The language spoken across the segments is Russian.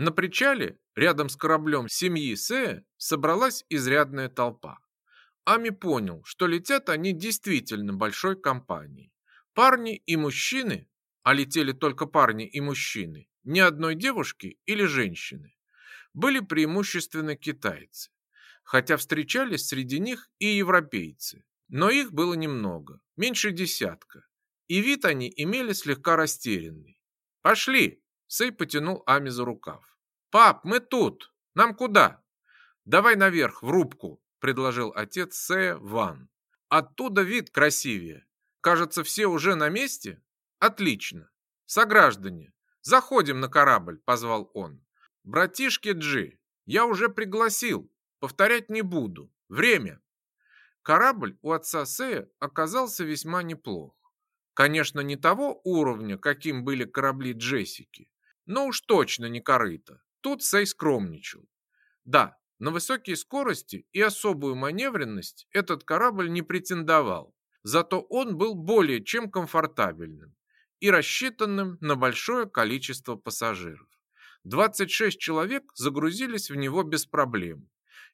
На причале, рядом с кораблем семьи Сея, собралась изрядная толпа. Ами понял, что летят они действительно большой компанией. Парни и мужчины, а летели только парни и мужчины, ни одной девушки или женщины, были преимущественно китайцы, хотя встречались среди них и европейцы, но их было немного, меньше десятка, и вид они имели слегка растерянный. «Пошли!» – Сэй потянул Ами за рукав. «Пап, мы тут! Нам куда?» «Давай наверх, в рубку!» – предложил отец Сэя Ван. «Оттуда вид красивее. Кажется, все уже на месте?» «Отлично! Сограждане, заходим на корабль!» – позвал он. «Братишки Джи, я уже пригласил, повторять не буду. Время!» Корабль у отца Сея оказался весьма неплох. Конечно, не того уровня, каким были корабли Джессики, но уж точно не корыто. Тут Сей скромничал. Да, на высокие скорости и особую маневренность этот корабль не претендовал, зато он был более чем комфортабельным и рассчитанным на большое количество пассажиров. 26 человек загрузились в него без проблем,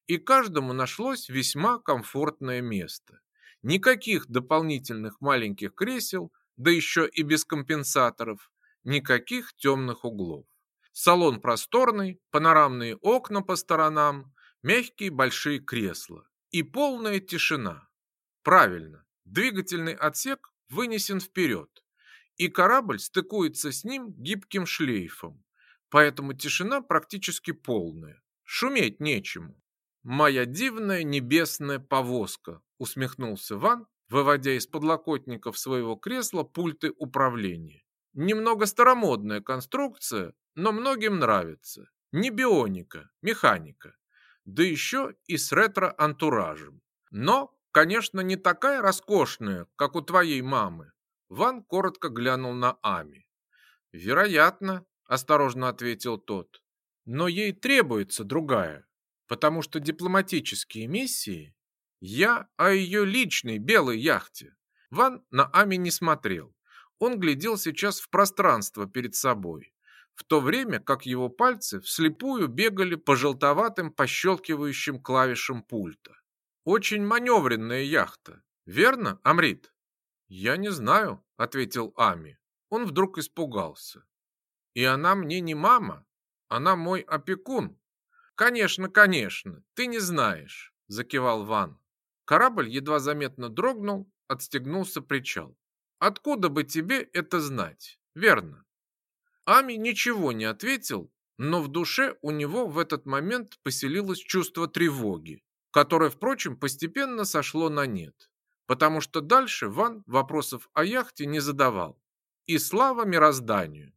и каждому нашлось весьма комфортное место. Никаких дополнительных маленьких кресел, да еще и без компенсаторов, никаких темных углов. Салон просторный, панорамные окна по сторонам, мягкие большие кресла и полная тишина. Правильно, двигательный отсек вынесен вперед, и корабль стыкуется с ним гибким шлейфом, поэтому тишина практически полная, шуметь нечему. «Моя дивная небесная повозка», — усмехнулся Ван, выводя из подлокотников своего кресла пульты управления. «Немного старомодная конструкция, но многим нравится. Не бионика, механика. Да еще и с ретро-антуражем. Но, конечно, не такая роскошная, как у твоей мамы». Ван коротко глянул на Ами. «Вероятно», — осторожно ответил тот. «Но ей требуется другая потому что дипломатические миссии я о ее личной белой яхте. Ван на Ами не смотрел. Он глядел сейчас в пространство перед собой, в то время как его пальцы вслепую бегали по желтоватым пощелкивающим клавишам пульта. Очень маневренная яхта, верно, Амрит? Я не знаю, ответил Ами. Он вдруг испугался. И она мне не мама, она мой опекун, «Конечно, конечно, ты не знаешь», – закивал Ван. Корабль едва заметно дрогнул, отстегнулся причал. «Откуда бы тебе это знать? Верно». Ами ничего не ответил, но в душе у него в этот момент поселилось чувство тревоги, которое, впрочем, постепенно сошло на нет, потому что дальше Ван вопросов о яхте не задавал. И слава мирозданию.